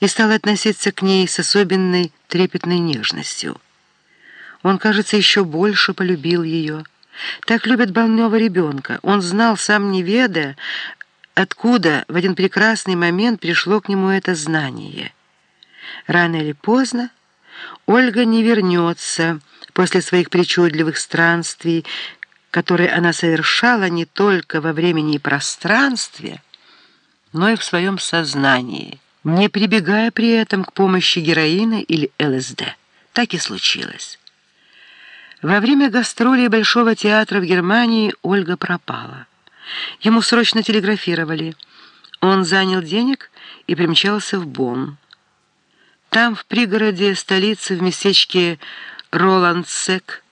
и стал относиться к ней с особенной трепетной нежностью. Он, кажется, еще больше полюбил ее. Так любят больного ребенка. Он знал, сам не ведая, откуда в один прекрасный момент пришло к нему это знание. Рано или поздно Ольга не вернется после своих причудливых странствий, которые она совершала не только во времени и пространстве, но и в своем сознании, не прибегая при этом к помощи героина или ЛСД. Так и случилось. Во время гастролей Большого театра в Германии Ольга пропала. Ему срочно телеграфировали. Он занял денег и примчался в Бонн. Там, в пригороде столицы, в местечке Роландсек,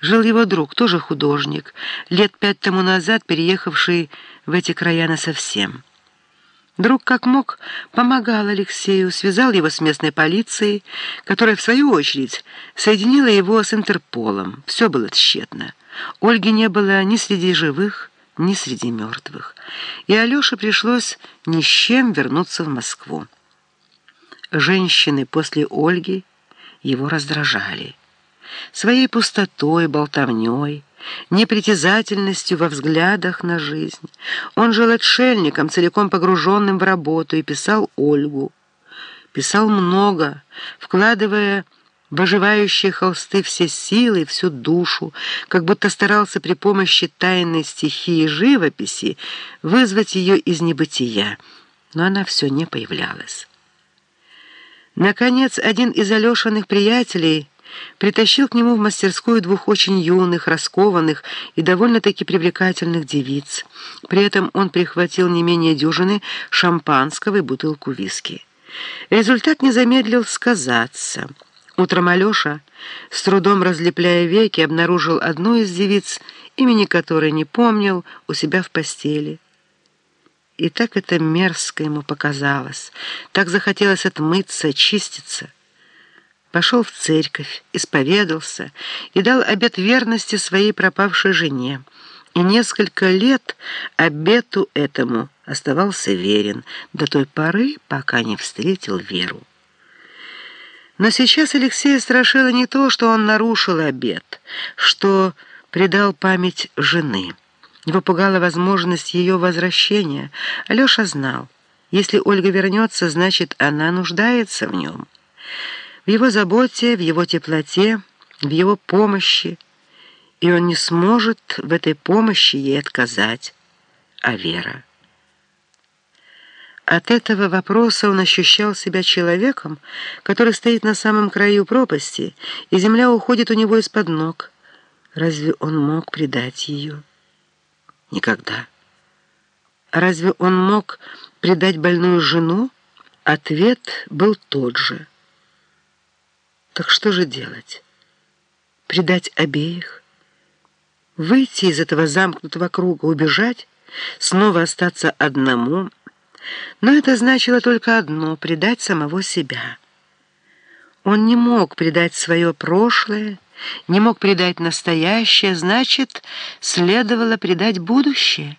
жил его друг, тоже художник, лет пять тому назад переехавший в эти края насовсем. Друг как мог помогал Алексею, связал его с местной полицией, которая, в свою очередь, соединила его с Интерполом. Все было тщетно. Ольги не было ни среди живых, ни среди мертвых. И Алёше пришлось ни с чем вернуться в Москву. Женщины после Ольги его раздражали. Своей пустотой, болтовней, непритязательностью во взглядах на жизнь. Он жил отшельником, целиком погруженным в работу, и писал Ольгу. Писал много, вкладывая в оживающие холсты все силы всю душу, как будто старался при помощи тайной стихии живописи вызвать ее из небытия, но она все не появлялась. Наконец, один из Алешиных приятелей — притащил к нему в мастерскую двух очень юных, раскованных и довольно-таки привлекательных девиц. При этом он прихватил не менее дюжины шампанского и бутылку виски. Результат не замедлил сказаться. Утром Алеша, с трудом разлепляя веки, обнаружил одну из девиц, имени которой не помнил, у себя в постели. И так это мерзко ему показалось, так захотелось отмыться, очиститься пошел в церковь, исповедался и дал обет верности своей пропавшей жене. И несколько лет обету этому оставался верен до той поры, пока не встретил веру. Но сейчас Алексея страшило не то, что он нарушил обет, что предал память жены. Его пугала возможность ее возвращения. Алеша знал, если Ольга вернется, значит, она нуждается в нем в его заботе, в его теплоте, в его помощи, и он не сможет в этой помощи ей отказать, а вера. От этого вопроса он ощущал себя человеком, который стоит на самом краю пропасти, и земля уходит у него из-под ног. Разве он мог предать ее? Никогда. Разве он мог предать больную жену? Ответ был тот же. Так что же делать? Предать обеих? Выйти из этого замкнутого круга, убежать? Снова остаться одному? Но это значило только одно — предать самого себя. Он не мог предать свое прошлое, не мог предать настоящее, значит, следовало предать будущее.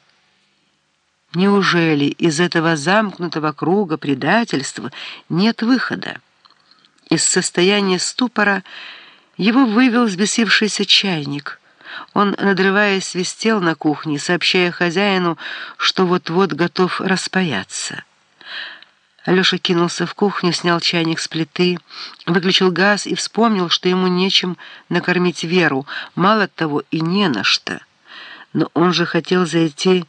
Неужели из этого замкнутого круга предательства нет выхода? Из состояния ступора его вывел взбесившийся чайник. Он, надрываясь, свистел на кухне, сообщая хозяину, что вот-вот готов распаяться. Алеша кинулся в кухню, снял чайник с плиты, выключил газ и вспомнил, что ему нечем накормить Веру, мало того и не на что. Но он же хотел зайти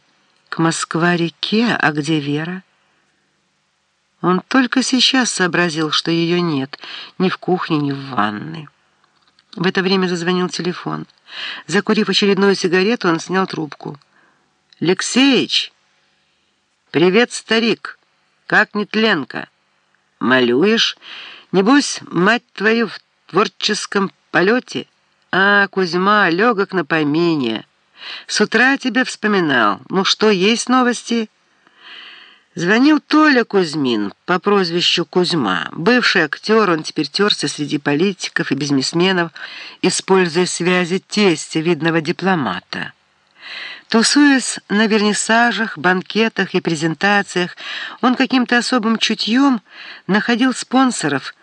к Москва-реке, а где Вера? Он только сейчас сообразил, что ее нет ни в кухне, ни в ванной. В это время зазвонил телефон. Закурив очередную сигарету, он снял трубку. «Алексеич!» «Привет, старик! Как нетленка? Малюешь? Небось, мать твою в творческом полете? А, Кузьма, легок на помине. С утра тебя вспоминал. Ну что, есть новости?» Звонил Толя Кузьмин по прозвищу Кузьма. Бывший актер, он теперь терся среди политиков и бизнесменов, используя связи тестя, видного дипломата. Тусуясь на вернисажах, банкетах и презентациях, он каким-то особым чутьем находил спонсоров